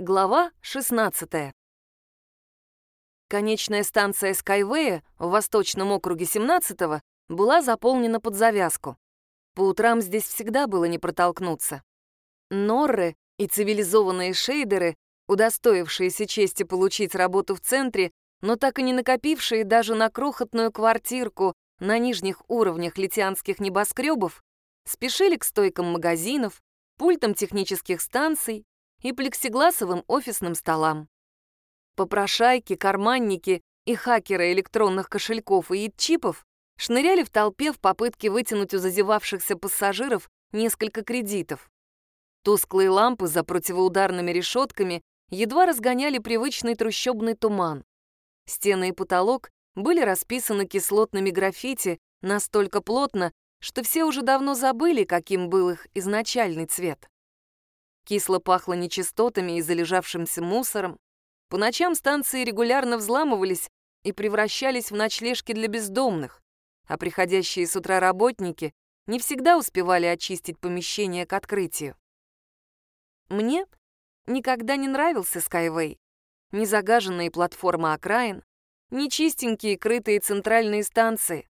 Глава 16. Конечная станция Скайвея в Восточном округе 17-го была заполнена под завязку. По утрам здесь всегда было не протолкнуться. Норры и цивилизованные шейдеры, удостоившиеся чести получить работу в центре, но так и не накопившие даже на крохотную квартирку на нижних уровнях литианских небоскребов, спешили к стойкам магазинов, пультам технических станций и плексигласовым офисным столам. Попрошайки, карманники и хакеры электронных кошельков и чипов шныряли в толпе в попытке вытянуть у зазевавшихся пассажиров несколько кредитов. Тусклые лампы за противоударными решетками едва разгоняли привычный трущобный туман. Стены и потолок были расписаны кислотными граффити настолько плотно, что все уже давно забыли, каким был их изначальный цвет. Кисло пахло нечистотами и залежавшимся мусором. По ночам станции регулярно взламывались и превращались в ночлежки для бездомных, а приходящие с утра работники не всегда успевали очистить помещение к открытию. Мне никогда не нравился Skyway. Ни загаженные платформы окраин, ни чистенькие крытые центральные станции.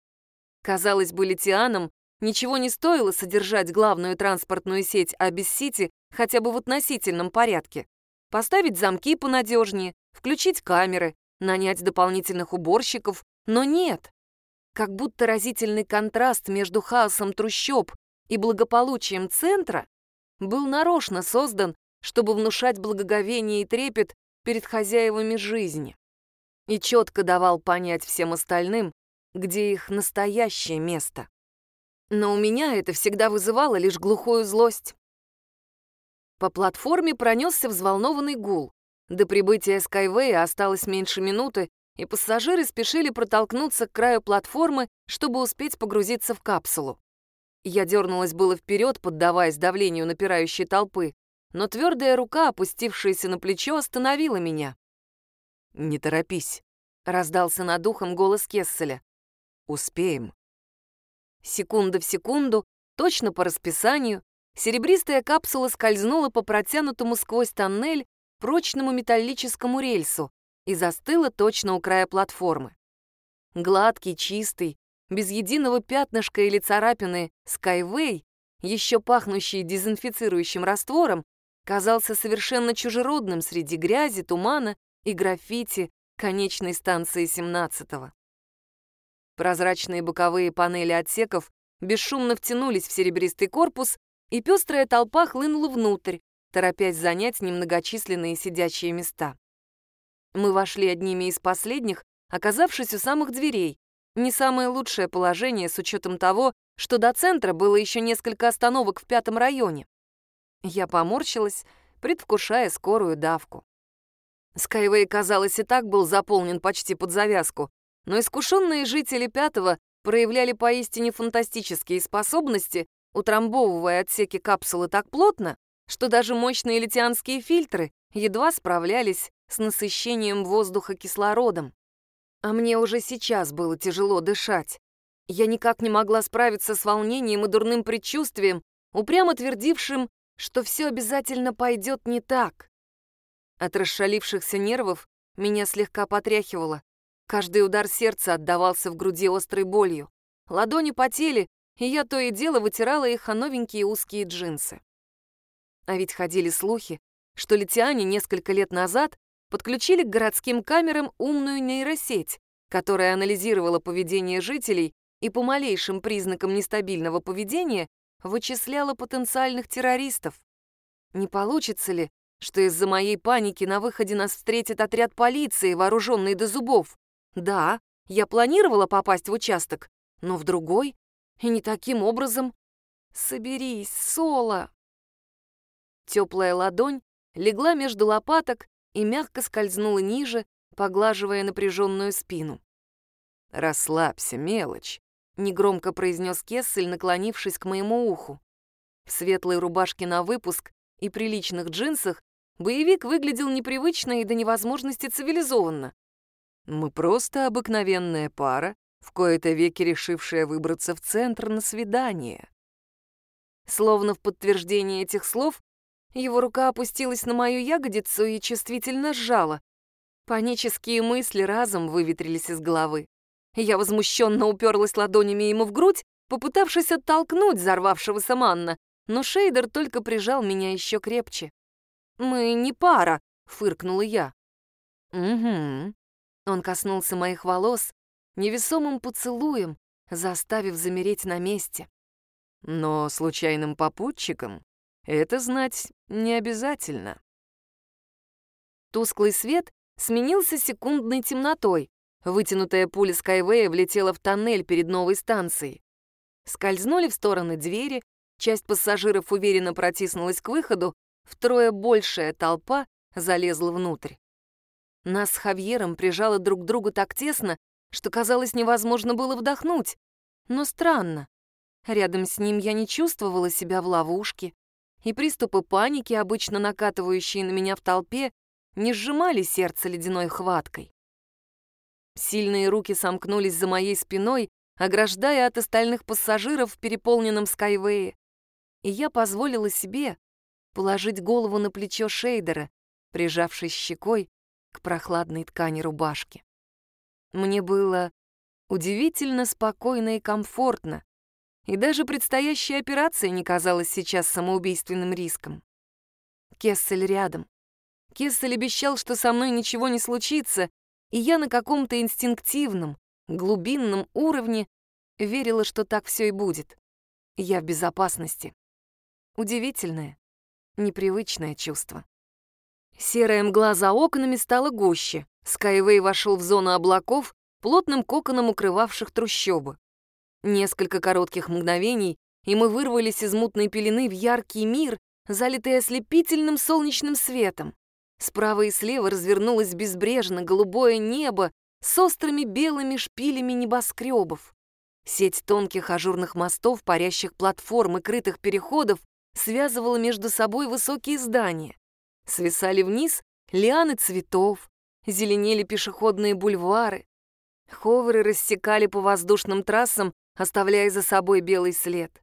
Казалось бы, литианам ничего не стоило содержать главную транспортную сеть Абис-Сити хотя бы в относительном порядке. Поставить замки понадежнее, включить камеры, нанять дополнительных уборщиков, но нет. Как будто разительный контраст между хаосом трущоб и благополучием центра был нарочно создан, чтобы внушать благоговение и трепет перед хозяевами жизни. И четко давал понять всем остальным, где их настоящее место. Но у меня это всегда вызывало лишь глухую злость. По платформе пронесся взволнованный гул. До прибытия Скайвея осталось меньше минуты, и пассажиры спешили протолкнуться к краю платформы, чтобы успеть погрузиться в капсулу. Я дернулась было вперед, поддаваясь давлению напирающей толпы, но твердая рука, опустившаяся на плечо, остановила меня. «Не торопись», — раздался над ухом голос Кесселя. «Успеем». Секунда в секунду, точно по расписанию, Серебристая капсула скользнула по протянутому сквозь тоннель прочному металлическому рельсу и застыла точно у края платформы. Гладкий, чистый, без единого пятнышка или царапины Skyway, еще пахнущий дезинфицирующим раствором, казался совершенно чужеродным среди грязи, тумана и граффити конечной станции 17-го. Прозрачные боковые панели отсеков бесшумно втянулись в серебристый корпус и пестрая толпа хлынула внутрь, торопясь занять немногочисленные сидячие места. Мы вошли одними из последних, оказавшись у самых дверей. Не самое лучшее положение с учетом того, что до центра было еще несколько остановок в пятом районе. Я поморщилась, предвкушая скорую давку. Скайвей, казалось, и так был заполнен почти под завязку, но искушенные жители пятого проявляли поистине фантастические способности утрамбовывая отсеки капсулы так плотно, что даже мощные литианские фильтры едва справлялись с насыщением воздуха кислородом. А мне уже сейчас было тяжело дышать. Я никак не могла справиться с волнением и дурным предчувствием, упрямо твердившим, что все обязательно пойдет не так. От расшалившихся нервов меня слегка потряхивало. Каждый удар сердца отдавался в груди острой болью. Ладони потели, и я то и дело вытирала их о новенькие узкие джинсы. А ведь ходили слухи, что литиане несколько лет назад подключили к городским камерам умную нейросеть, которая анализировала поведение жителей и по малейшим признакам нестабильного поведения вычисляла потенциальных террористов. Не получится ли, что из-за моей паники на выходе нас встретит отряд полиции, вооруженный до зубов? Да, я планировала попасть в участок, но в другой, и не таким образом. Соберись, Соло!» Теплая ладонь легла между лопаток и мягко скользнула ниже, поглаживая напряженную спину. «Расслабься, мелочь», — негромко произнес Кессель, наклонившись к моему уху. В светлой рубашке на выпуск и приличных джинсах боевик выглядел непривычно и до невозможности цивилизованно. «Мы просто обыкновенная пара, в кои-то веки решившая выбраться в центр на свидание. Словно в подтверждение этих слов, Его рука опустилась на мою ягодицу и чувствительно сжала. Панические мысли разом выветрились из головы. Я возмущенно уперлась ладонями ему в грудь, попытавшись оттолкнуть взорвавшегося манна, но Шейдер только прижал меня еще крепче. «Мы не пара», — фыркнула я. «Угу». Он коснулся моих волос невесомым поцелуем, заставив замереть на месте. Но случайным попутчиком это знать не обязательно. Тусклый свет сменился секундной темнотой. Вытянутая пуля Скайвея влетела в тоннель перед новой станцией. Скользнули в стороны двери, часть пассажиров уверенно протиснулась к выходу, втрое большая толпа залезла внутрь. Нас с Хавьером прижало друг к другу так тесно, что, казалось, невозможно было вдохнуть. Но странно. Рядом с ним я не чувствовала себя в ловушке, и приступы паники, обычно накатывающие на меня в толпе, не сжимали сердце ледяной хваткой. Сильные руки сомкнулись за моей спиной, ограждая от остальных пассажиров в переполненном Скайвее, и я позволила себе положить голову на плечо Шейдера, прижавшись щекой к прохладной ткани рубашки. Мне было удивительно спокойно и комфортно, и даже предстоящая операция не казалась сейчас самоубийственным риском. Кессель рядом. Кессель обещал, что со мной ничего не случится, и я на каком-то инстинктивном, глубинном уровне верила, что так все и будет. Я в безопасности. Удивительное, непривычное чувство. Серая мгла за окнами стала гуще. Скайвей вошел в зону облаков, плотным коконом укрывавших трущобы. Несколько коротких мгновений, и мы вырвались из мутной пелены в яркий мир, залитый ослепительным солнечным светом. Справа и слева развернулось безбрежно голубое небо с острыми белыми шпилями небоскребов. Сеть тонких ажурных мостов, парящих платформ и крытых переходов связывала между собой высокие здания. Свисали вниз лианы цветов, зеленели пешеходные бульвары. Ховеры рассекали по воздушным трассам, оставляя за собой белый след.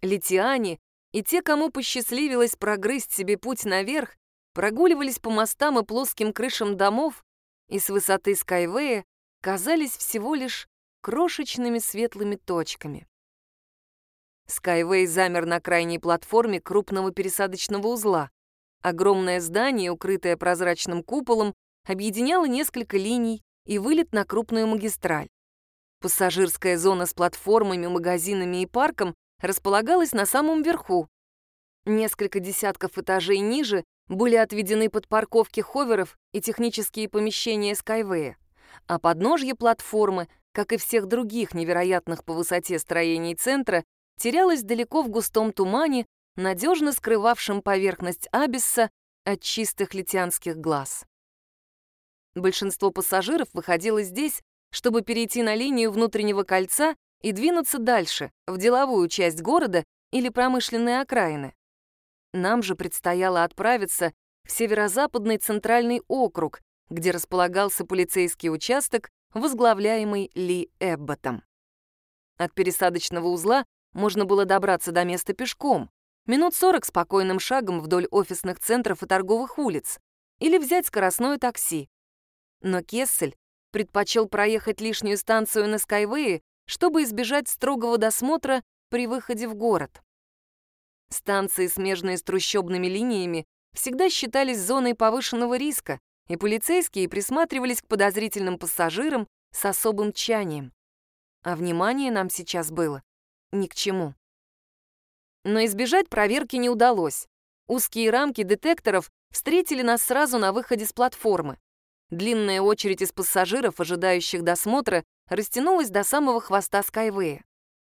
Литиане и те, кому посчастливилось прогрызть себе путь наверх, прогуливались по мостам и плоским крышам домов и с высоты Скайвея казались всего лишь крошечными светлыми точками. Скайвей замер на крайней платформе крупного пересадочного узла. Огромное здание, укрытое прозрачным куполом, объединяло несколько линий и вылет на крупную магистраль. Пассажирская зона с платформами, магазинами и парком располагалась на самом верху. Несколько десятков этажей ниже были отведены под парковки ховеров и технические помещения Skyway, а подножье платформы, как и всех других невероятных по высоте строений центра, терялось далеко в густом тумане, надежно скрывавшем поверхность Абисса от чистых литианских глаз. Большинство пассажиров выходило здесь, чтобы перейти на линию внутреннего кольца и двинуться дальше, в деловую часть города или промышленные окраины. Нам же предстояло отправиться в северо-западный центральный округ, где располагался полицейский участок, возглавляемый Ли Эбботом. От пересадочного узла можно было добраться до места пешком, минут 40 спокойным шагом вдоль офисных центров и торговых улиц, или взять скоростное такси. Но Кессель предпочел проехать лишнюю станцию на Скайвее, чтобы избежать строгого досмотра при выходе в город. Станции, смежные с трущобными линиями, всегда считались зоной повышенного риска, и полицейские присматривались к подозрительным пассажирам с особым тчанием. А внимание нам сейчас было ни к чему. Но избежать проверки не удалось. Узкие рамки детекторов встретили нас сразу на выходе с платформы. Длинная очередь из пассажиров, ожидающих досмотра, растянулась до самого хвоста Скайвея.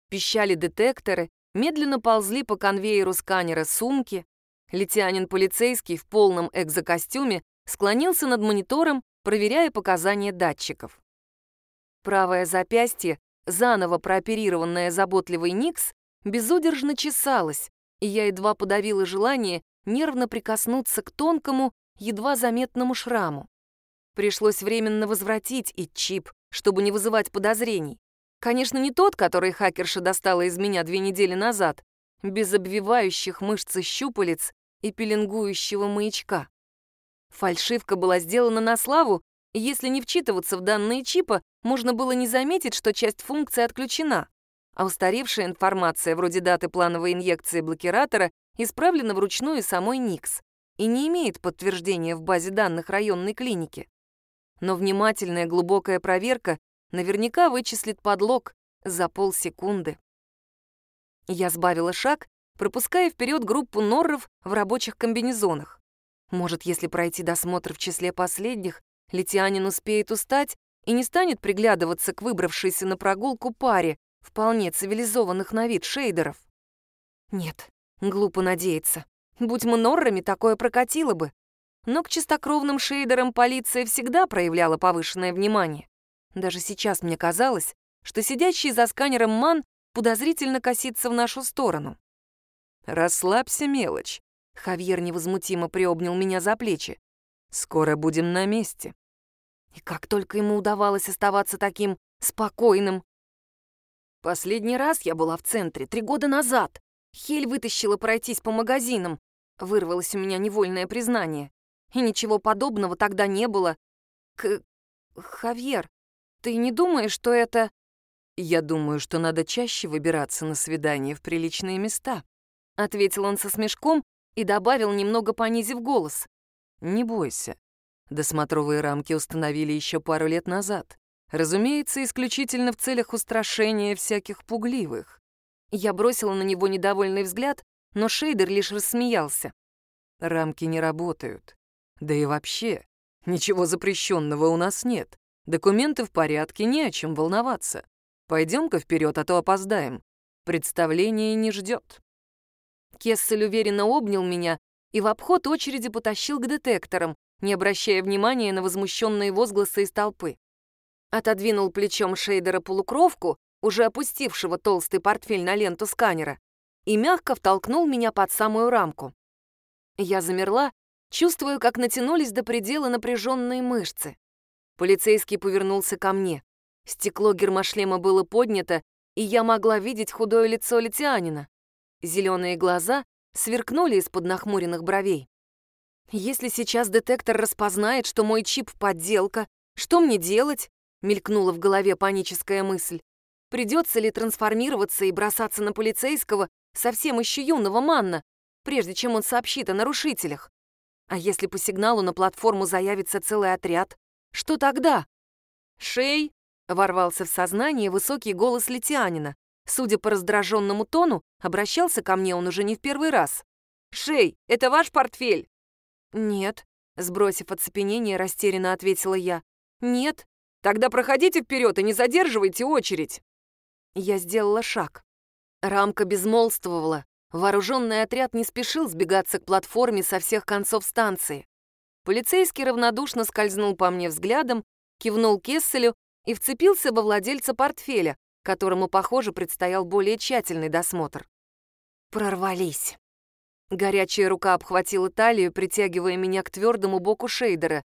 Пищали детекторы, медленно ползли по конвейеру сканера сумки. Летянин полицейский в полном экзокостюме склонился над монитором, проверяя показания датчиков. Правое запястье, заново прооперированное заботливой Никс, безудержно чесалось, и я едва подавила желание нервно прикоснуться к тонкому, едва заметному шраму. Пришлось временно возвратить и чип, чтобы не вызывать подозрений. Конечно, не тот, который хакерша достала из меня две недели назад, без обвивающих мышцы щупалец и пеленгующего маячка. Фальшивка была сделана на славу, и если не вчитываться в данные чипа, можно было не заметить, что часть функции отключена, а устаревшая информация, вроде даты плановой инъекции блокиратора, исправлена вручную самой Никс и не имеет подтверждения в базе данных районной клиники. Но внимательная глубокая проверка наверняка вычислит подлог за полсекунды. Я сбавила шаг, пропуская вперед группу норров в рабочих комбинезонах. Может, если пройти досмотр в числе последних, Летианин успеет устать и не станет приглядываться к выбравшейся на прогулку паре вполне цивилизованных на вид шейдеров. Нет, глупо надеяться. Будь мы норрами, такое прокатило бы. Но к чистокровным шейдерам полиция всегда проявляла повышенное внимание. Даже сейчас мне казалось, что сидящий за сканером Ман подозрительно косится в нашу сторону. «Расслабься, мелочь», — Хавьер невозмутимо приобнял меня за плечи. «Скоро будем на месте». И как только ему удавалось оставаться таким спокойным. Последний раз я была в центре, три года назад. Хель вытащила пройтись по магазинам. Вырвалось у меня невольное признание. И ничего подобного тогда не было. К... Хавьер, ты не думаешь, что это... Я думаю, что надо чаще выбираться на свидание в приличные места. Ответил он со смешком и добавил, немного понизив голос. Не бойся. Досмотровые рамки установили еще пару лет назад. Разумеется, исключительно в целях устрашения всяких пугливых. Я бросила на него недовольный взгляд, но Шейдер лишь рассмеялся. Рамки не работают. Да и вообще, ничего запрещенного у нас нет. Документы в порядке, не о чем волноваться. Пойдем-ка вперед, а то опоздаем. Представление не ждет. Кессель уверенно обнял меня и в обход очереди потащил к детекторам, не обращая внимания на возмущенные возгласы из толпы. Отодвинул плечом шейдера полукровку, уже опустившего толстый портфель на ленту сканера, и мягко втолкнул меня под самую рамку. Я замерла, чувствуя, как натянулись до предела напряженные мышцы. Полицейский повернулся ко мне. Стекло гермошлема было поднято, и я могла видеть худое лицо литианина. Зеленые глаза сверкнули из-под нахмуренных бровей. «Если сейчас детектор распознает, что мой чип — подделка, что мне делать?» — мелькнула в голове паническая мысль. «Придется ли трансформироваться и бросаться на полицейского, совсем еще юного манна, прежде чем он сообщит о нарушителях? А если по сигналу на платформу заявится целый отряд, что тогда?» «Шей!» — ворвался в сознание высокий голос Литианина. Судя по раздраженному тону, обращался ко мне он уже не в первый раз. «Шей, это ваш портфель?» «Нет», — сбросив оцепенение, растерянно ответила я. «Нет». «Тогда проходите вперед и не задерживайте очередь». Я сделала шаг. Рамка безмолвствовала. Вооруженный отряд не спешил сбегаться к платформе со всех концов станции. Полицейский равнодушно скользнул по мне взглядом, кивнул Кесселю и вцепился во владельца портфеля, которому, похоже, предстоял более тщательный досмотр. Прорвались. Горячая рука обхватила талию, притягивая меня к твердому боку шейдера.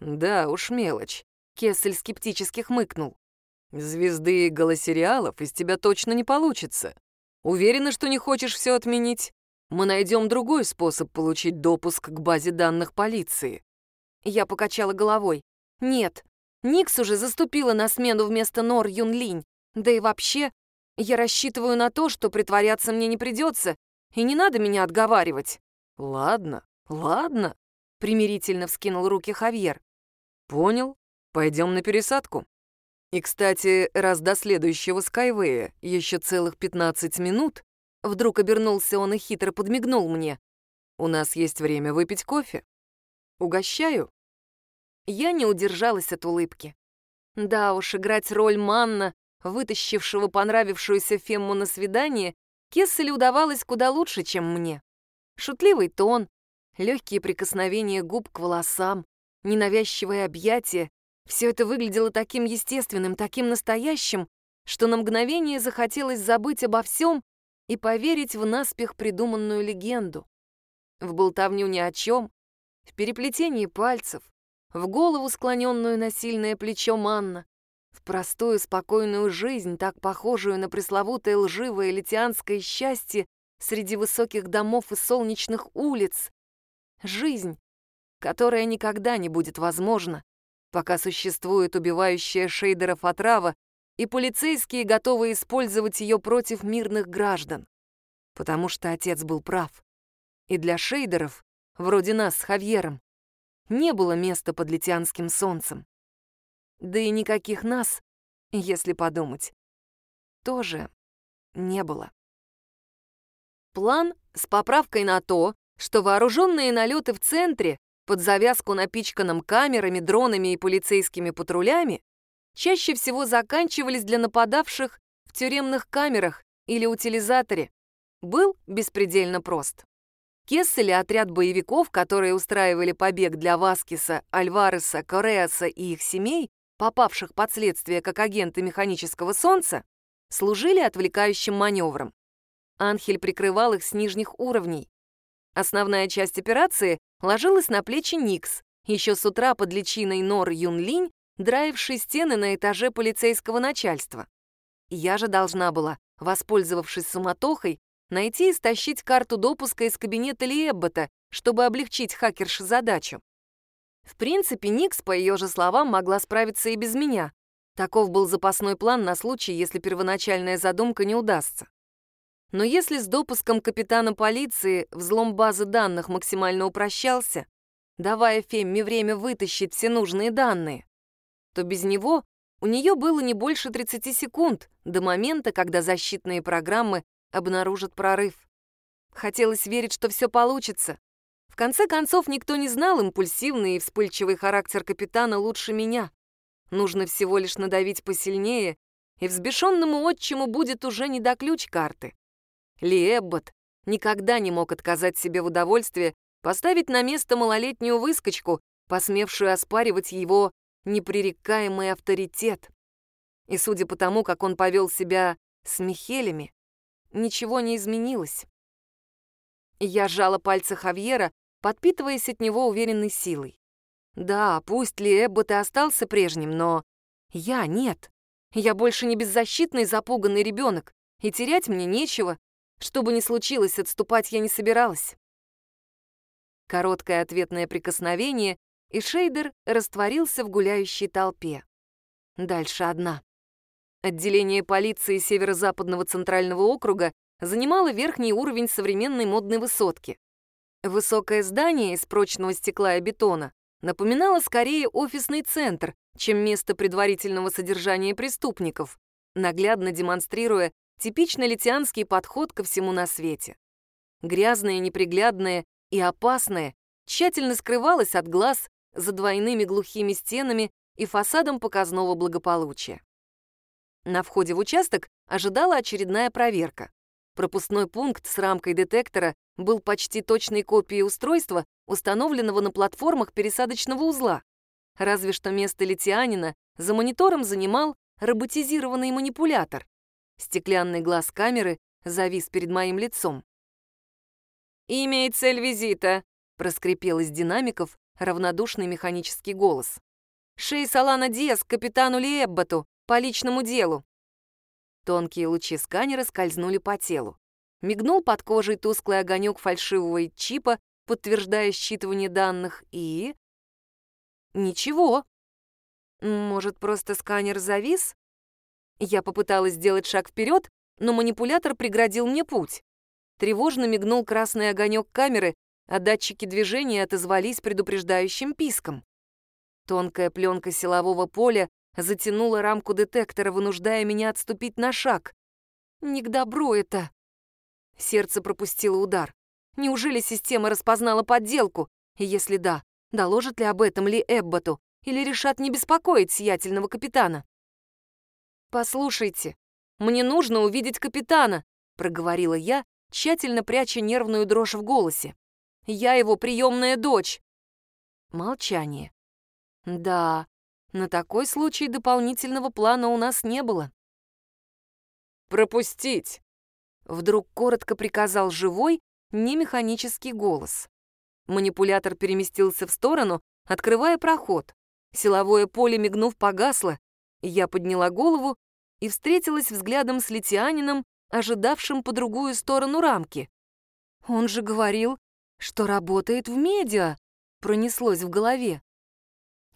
«Да уж, мелочь», — Кессель скептически хмыкнул. «Звезды голосериалов из тебя точно не получится. Уверена, что не хочешь все отменить? Мы найдем другой способ получить допуск к базе данных полиции». Я покачала головой. «Нет, Никс уже заступила на смену вместо Нор Юнлинь. Да и вообще, я рассчитываю на то, что притворяться мне не придется, и не надо меня отговаривать». «Ладно, ладно», — примирительно вскинул руки Хавьер. «Понял. Пойдем на пересадку. И, кстати, раз до следующего Скайвея еще целых 15 минут, вдруг обернулся он и хитро подмигнул мне. У нас есть время выпить кофе. Угощаю». Я не удержалась от улыбки. Да уж, играть роль Манна вытащившего понравившуюся Фемму на свидание, Кесселю удавалось куда лучше, чем мне. Шутливый тон, легкие прикосновения губ к волосам, ненавязчивое объятие — все это выглядело таким естественным, таким настоящим, что на мгновение захотелось забыть обо всем и поверить в наспех придуманную легенду. В болтовню ни о чем, в переплетении пальцев, в голову склоненную на сильное плечо Манна, в простую, спокойную жизнь, так похожую на пресловутое лживое литианское счастье среди высоких домов и солнечных улиц, жизнь, которая никогда не будет возможна, пока существует убивающая шейдеров отрава, и полицейские готовы использовать ее против мирных граждан. Потому что отец был прав. И для шейдеров, вроде нас с Хавьером, не было места под литианским солнцем. Да и никаких нас, если подумать, тоже не было. План с поправкой на то, что вооруженные налеты в центре под завязку напичканным камерами, дронами и полицейскими патрулями чаще всего заканчивались для нападавших в тюремных камерах или утилизаторе, был беспредельно прост. Кессель и отряд боевиков, которые устраивали побег для Васкиса, Альвареса, Кореаса и их семей, попавших под следствие как агенты механического солнца, служили отвлекающим маневром. Анхель прикрывал их с нижних уровней. Основная часть операции ложилась на плечи Никс, еще с утра под личиной Нор Юнлинь, драившей стены на этаже полицейского начальства. Я же должна была, воспользовавшись суматохой, найти и стащить карту допуска из кабинета Лиэббота, чтобы облегчить хакерше задачу. В принципе, Никс, по ее же словам, могла справиться и без меня. Таков был запасной план на случай, если первоначальная задумка не удастся. Но если с допуском капитана полиции взлом базы данных максимально упрощался, давая Фемме время вытащить все нужные данные, то без него у нее было не больше 30 секунд до момента, когда защитные программы обнаружат прорыв. Хотелось верить, что все получится. В конце концов, никто не знал импульсивный и вспыльчивый характер капитана лучше меня. Нужно всего лишь надавить посильнее, и взбешенному отчиму будет уже не до ключ карты. Ли Эббот никогда не мог отказать себе в удовольствии поставить на место малолетнюю выскочку, посмевшую оспаривать его непререкаемый авторитет. И судя по тому, как он повел себя с Михелями, ничего не изменилось. Я сжала пальцы Хавьера, подпитываясь от него уверенной силой. Да, пусть ли Эббот и остался прежним, но я нет. Я больше не беззащитный запуганный ребенок, и терять мне нечего. Что бы ни случилось, отступать я не собиралась. Короткое ответное прикосновение, и Шейдер растворился в гуляющей толпе. Дальше одна. Отделение полиции Северо-Западного Центрального округа занимало верхний уровень современной модной высотки. Высокое здание из прочного стекла и бетона напоминало скорее офисный центр, чем место предварительного содержания преступников, наглядно демонстрируя типично литианский подход ко всему на свете. Грязное, неприглядное и опасное тщательно скрывалось от глаз за двойными глухими стенами и фасадом показного благополучия. На входе в участок ожидала очередная проверка. Пропускной пункт с рамкой детектора был почти точной копией устройства, установленного на платформах пересадочного узла. Разве что место литианина за монитором занимал роботизированный манипулятор. Стеклянный глаз камеры завис перед моим лицом. «Имя и цель визита», — проскрипел из динамиков равнодушный механический голос. «Шей Салана Диас капитану Лиэбботу, по личному делу». Тонкие лучи сканера скользнули по телу. Мигнул под кожей тусклый огонек фальшивого чипа, подтверждая считывание данных, и... Ничего. Может, просто сканер завис? Я попыталась сделать шаг вперед, но манипулятор преградил мне путь. Тревожно мигнул красный огонек камеры, а датчики движения отозвались предупреждающим писком. Тонкая пленка силового поля затянула рамку детектора, вынуждая меня отступить на шаг. Не к добру это. Сердце пропустило удар. Неужели система распознала подделку? И если да, доложит ли об этом ли Эбботу? Или решат не беспокоить сиятельного капитана? «Послушайте, мне нужно увидеть капитана», — проговорила я, тщательно пряча нервную дрожь в голосе. «Я его приемная дочь». Молчание. Да, на такой случай дополнительного плана у нас не было. «Пропустить!» Вдруг коротко приказал живой, не механический голос. Манипулятор переместился в сторону, открывая проход. Силовое поле, мигнув, погасло. Я подняла голову и встретилась взглядом с литианином, ожидавшим по другую сторону рамки. Он же говорил, что работает в медиа, пронеслось в голове.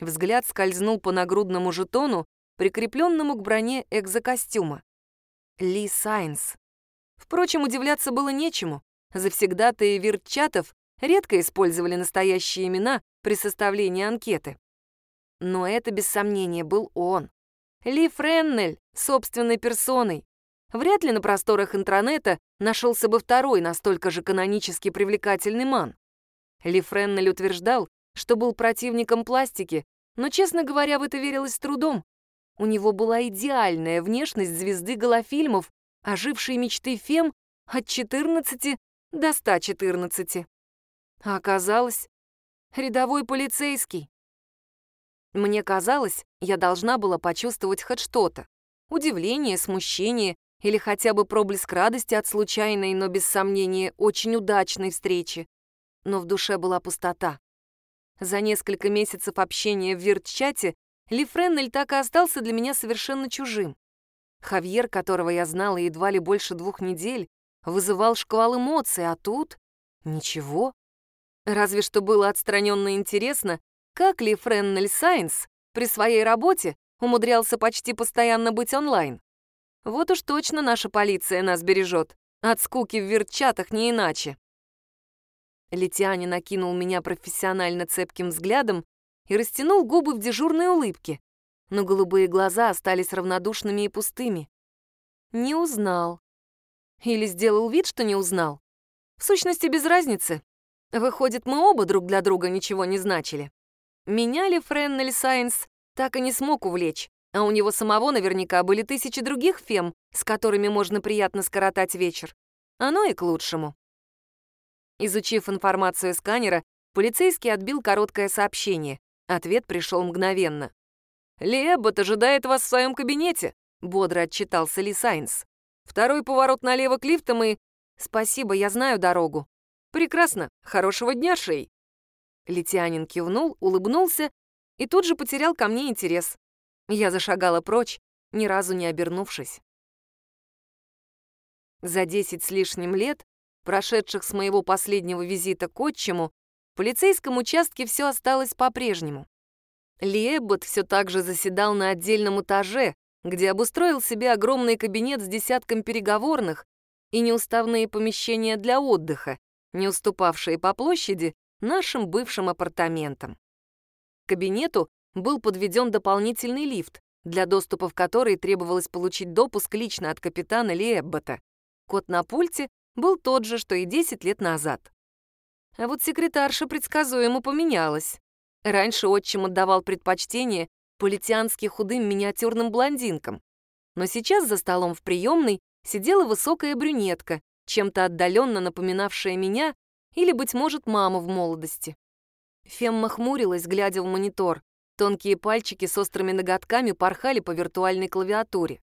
Взгляд скользнул по нагрудному жетону, прикрепленному к броне экзокостюма. Ли Сайнс. Впрочем, удивляться было нечему. Завсегдатые виртчатов редко использовали настоящие имена при составлении анкеты. Но это, без сомнения, был он. Ли Френнель, собственной персоной. Вряд ли на просторах интернета нашелся бы второй настолько же канонически привлекательный ман. Ли Френнель утверждал, что был противником пластики, но, честно говоря, в это верилось с трудом. У него была идеальная внешность звезды голофильмов, ожившей мечты Фем от 14 до 114. А оказалось, рядовой полицейский. Мне казалось, я должна была почувствовать хоть что-то. Удивление, смущение или хотя бы проблеск радости от случайной, но без сомнения очень удачной встречи. Но в душе была пустота. За несколько месяцев общения в вирт-чате Ли Френнель так и остался для меня совершенно чужим. Хавьер, которого я знала едва ли больше двух недель, вызывал шквал эмоций, а тут — ничего. Разве что было отстраненно интересно, как ли Френнель Сайнс при своей работе умудрялся почти постоянно быть онлайн. Вот уж точно наша полиция нас бережет. От скуки в вертчатах не иначе. Летиане накинул меня профессионально цепким взглядом и растянул губы в дежурной улыбке, но голубые глаза остались равнодушными и пустыми. Не узнал. Или сделал вид, что не узнал. В сущности, без разницы. Выходит, мы оба друг для друга ничего не значили. Меня ли Френнель Сайнс так и не смог увлечь, а у него самого наверняка были тысячи других фем, с которыми можно приятно скоротать вечер. Оно и к лучшему. Изучив информацию сканера, полицейский отбил короткое сообщение. Ответ пришел мгновенно. «Ли Эббот ожидает вас в своем кабинете», — бодро отчитался Ли Сайнс. «Второй поворот налево к лифтам и...» «Спасибо, я знаю дорогу». «Прекрасно. Хорошего дня, Шей». Летианин кивнул, улыбнулся и тут же потерял ко мне интерес. Я зашагала прочь, ни разу не обернувшись. За десять с лишним лет прошедших с моего последнего визита к отчиму, в полицейском участке все осталось по-прежнему. Ли Эббот все так же заседал на отдельном этаже, где обустроил себе огромный кабинет с десятком переговорных и неуставные помещения для отдыха, не уступавшие по площади нашим бывшим апартаментам. К кабинету был подведен дополнительный лифт, для доступа в который требовалось получить допуск лично от капитана Ли. Код на пульте был тот же, что и 10 лет назад. А вот секретарша предсказуемо поменялась. Раньше отчим отдавал предпочтение политянски худым миниатюрным блондинкам. Но сейчас за столом в приемной сидела высокая брюнетка, чем-то отдаленно напоминавшая меня или, быть может, маму в молодости. Фемма хмурилась, глядя в монитор. Тонкие пальчики с острыми ноготками порхали по виртуальной клавиатуре.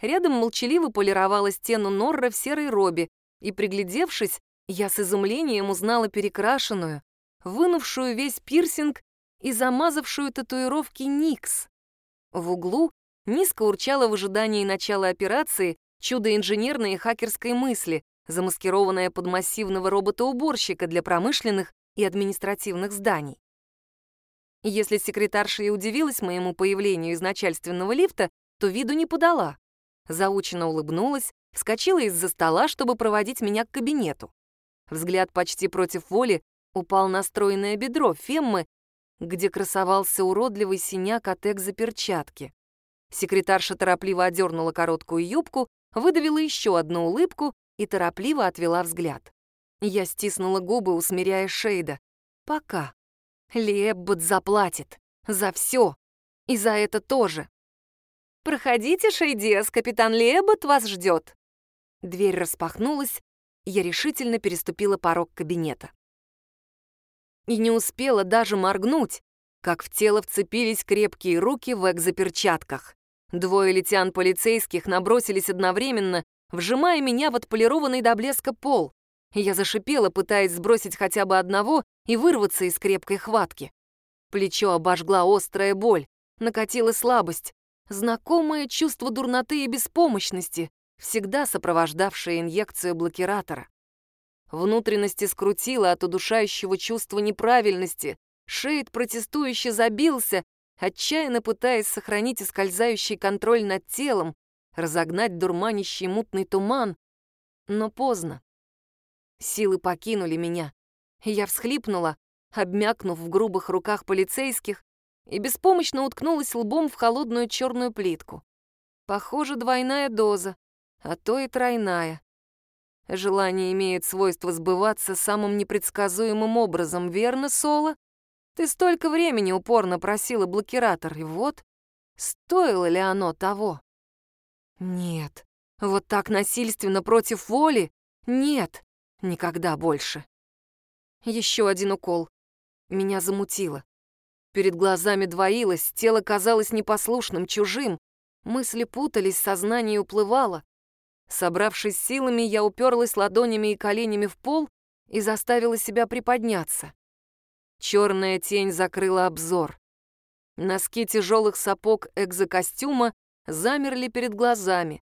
Рядом молчаливо полировала стену Норра в серой робе и, приглядевшись, я с изумлением узнала перекрашенную, вынувшую весь пирсинг и замазавшую татуировки Никс. В углу низко урчала в ожидании начала операции чудо инженерной и хакерской мысли, замаскированная под массивного робота-уборщика для промышленных и административных зданий. Если секретарша и удивилась моему появлению из начальственного лифта, то виду не подала. Заученно улыбнулась, вскочила из-за стола, чтобы проводить меня к кабинету. Взгляд почти против воли упал на стройное бедро Феммы, где красовался уродливый синяк от экзоперчатки. Секретарша торопливо одернула короткую юбку, выдавила еще одну улыбку и торопливо отвела взгляд. Я стиснула губы, усмиряя Шейда. Пока. Леббот заплатит. За все. И за это тоже. «Проходите, Шейдиас, капитан Леббот вас ждет». Дверь распахнулась, я решительно переступила порог кабинета. И не успела даже моргнуть, как в тело вцепились крепкие руки в экзоперчатках. Двое летян полицейских набросились одновременно, вжимая меня в отполированный до блеска пол. Я зашипела, пытаясь сбросить хотя бы одного и вырваться из крепкой хватки. Плечо обожгла острая боль, накатила слабость, знакомое чувство дурноты и беспомощности, всегда сопровождавшее инъекцию блокиратора. Внутренности скрутило от удушающего чувства неправильности. Шейд протестующе забился, отчаянно пытаясь сохранить ускользающий контроль над телом, разогнать дурманящий мутный туман. Но поздно. Силы покинули меня. Я всхлипнула, обмякнув в грубых руках полицейских, и беспомощно уткнулась лбом в холодную черную плитку. Похоже, двойная доза, а то и тройная. Желание имеет свойство сбываться самым непредсказуемым образом, верно, Соло? Ты столько времени упорно просила блокиратор, и вот, стоило ли оно того? Нет, вот так насильственно против воли? Нет, никогда больше. Еще один укол. Меня замутило. Перед глазами двоилось, тело казалось непослушным, чужим. Мысли путались, сознание уплывало. Собравшись силами, я уперлась ладонями и коленями в пол и заставила себя приподняться. Черная тень закрыла обзор. Носки тяжелых сапог экзокостюма замерли перед глазами,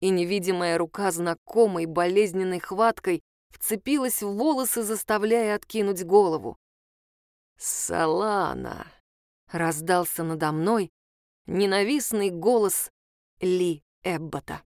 и невидимая рука знакомой болезненной хваткой вцепилась в волосы, заставляя откинуть голову. «Салана!» — раздался надо мной ненавистный голос Ли Эббота.